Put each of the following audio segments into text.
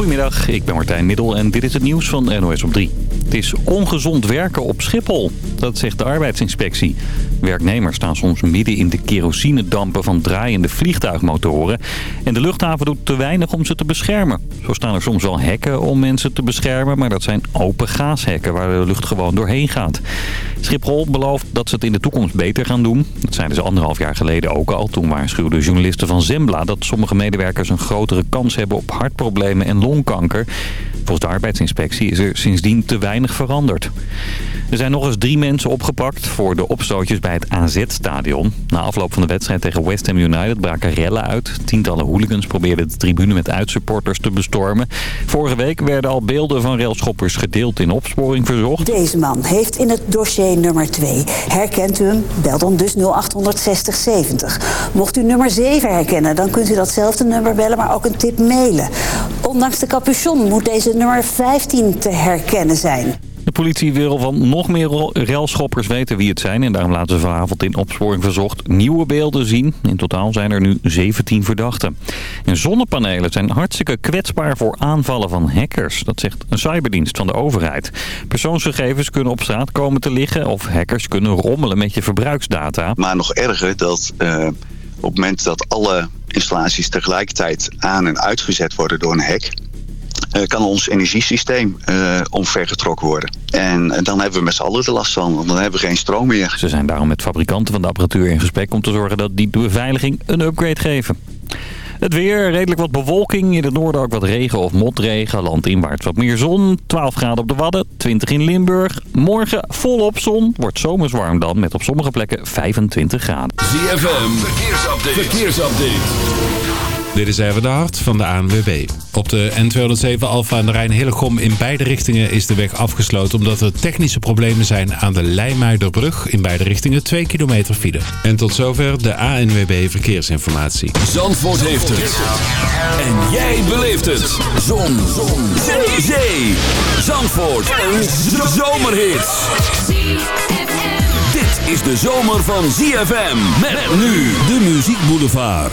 Goedemiddag, ik ben Martijn Middel en dit is het nieuws van NOS op 3. Het is ongezond werken op Schiphol, dat zegt de arbeidsinspectie. Werknemers staan soms midden in de kerosinedampen van draaiende vliegtuigmotoren. En de luchthaven doet te weinig om ze te beschermen. Zo staan er soms wel hekken om mensen te beschermen, maar dat zijn open gaashekken waar de lucht gewoon doorheen gaat. Schiphol belooft dat ze het in de toekomst beter gaan doen. Dat zeiden ze anderhalf jaar geleden ook al. Toen waarschuwden journalisten van Zembla dat sommige medewerkers een grotere kans hebben op hartproblemen en longkanker. Volgens de arbeidsinspectie is er sindsdien te weinig veranderd. Er zijn nog eens drie mensen opgepakt voor de opstootjes bij het AZ-stadion. Na afloop van de wedstrijd tegen West Ham United braken rellen uit. Tientallen hooligans probeerden de tribune met uitsupporters te bestormen. Vorige week werden al beelden van railschoppers gedeeld in opsporing verzocht. Deze man heeft in het dossier nummer 2. Herkent u hem? Bel dan dus 0860 70. Mocht u nummer 7 herkennen, dan kunt u datzelfde nummer bellen, maar ook een tip mailen. Ondanks de capuchon moet deze nummer 15 te herkennen zijn. Politie wil van nog meer railschoppers weten wie het zijn. En daarom laten ze vanavond in opsporing verzocht nieuwe beelden zien. In totaal zijn er nu 17 verdachten. En zonnepanelen zijn hartstikke kwetsbaar voor aanvallen van hackers. Dat zegt een cyberdienst van de overheid. Persoonsgegevens kunnen op straat komen te liggen... of hackers kunnen rommelen met je verbruiksdata. Maar nog erger dat... Uh op het moment dat alle installaties tegelijkertijd aan- en uitgezet worden door een hack... Uh, kan ons energiesysteem uh, omvergetrokken worden. En uh, dan hebben we met z'n allen de last van, want dan hebben we geen stroom meer. Ze zijn daarom met fabrikanten van de apparatuur in gesprek om te zorgen dat die de beveiliging een upgrade geven. Het weer, redelijk wat bewolking. In het noorden ook wat regen of motregen. Landinwaarts wat meer zon. 12 graden op de Wadden, 20 in Limburg. Morgen volop zon. Wordt zomers warm dan, met op sommige plekken 25 graden. ZFM, verkeersupdate. verkeersupdate. Dit is even de hart van de ANWB. Op de N207 Alfa aan de Rijn Hillegom in beide richtingen is de weg afgesloten... omdat er technische problemen zijn aan de Leimuiderbrug. In beide richtingen 2 kilometer file. En tot zover de ANWB Verkeersinformatie. Zandvoort heeft het. En jij beleeft het. Zon. Zon. Zee. Zandvoort. Een zomerhit. Dit is de zomer van ZFM. Met nu de Muziek Boulevard.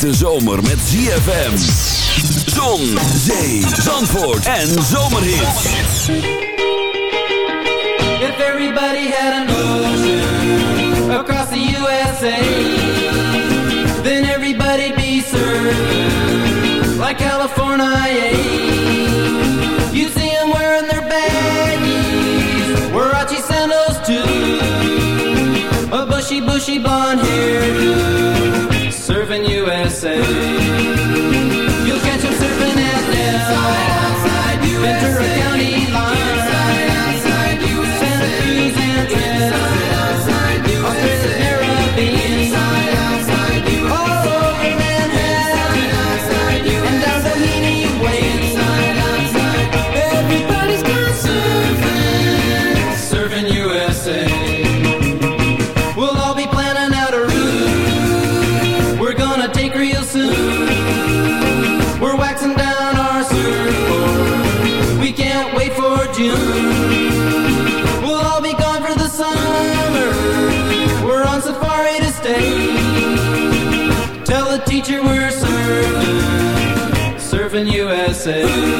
De zomer met ZFM. Zon, zee, zandvoort en zomerhit. If everybody had an ocean across the USA, then everybody'd be served like California. You see them wearing their baggies, Warachi sandals too, a bushy, bushy blonde hairdo. in USA. You'll catch yourself in LA. Inside, outside, USA. Ventura County line. Inside, outside, USA. Santa Cruz and Inside. say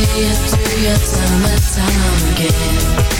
you, do your summertime again.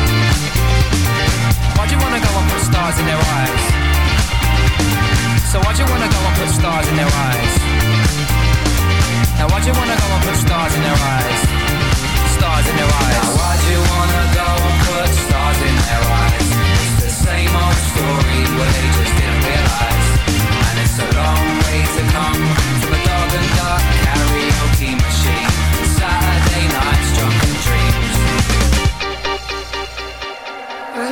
Stars in their eyes? So why'd you wanna go and put stars in their eyes? Now why'd you wanna go and put stars in their eyes? Stars in their eyes. Now why'd you wanna go and put stars in their eyes? It's the same old story where they just didn't realise. And it's a long way to come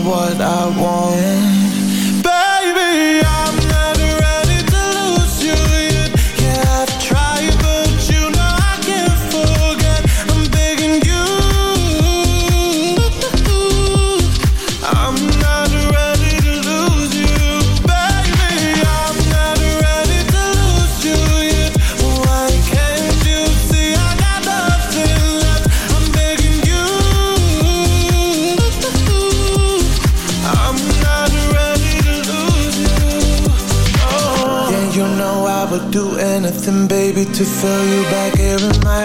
what I want. to throw you back here in my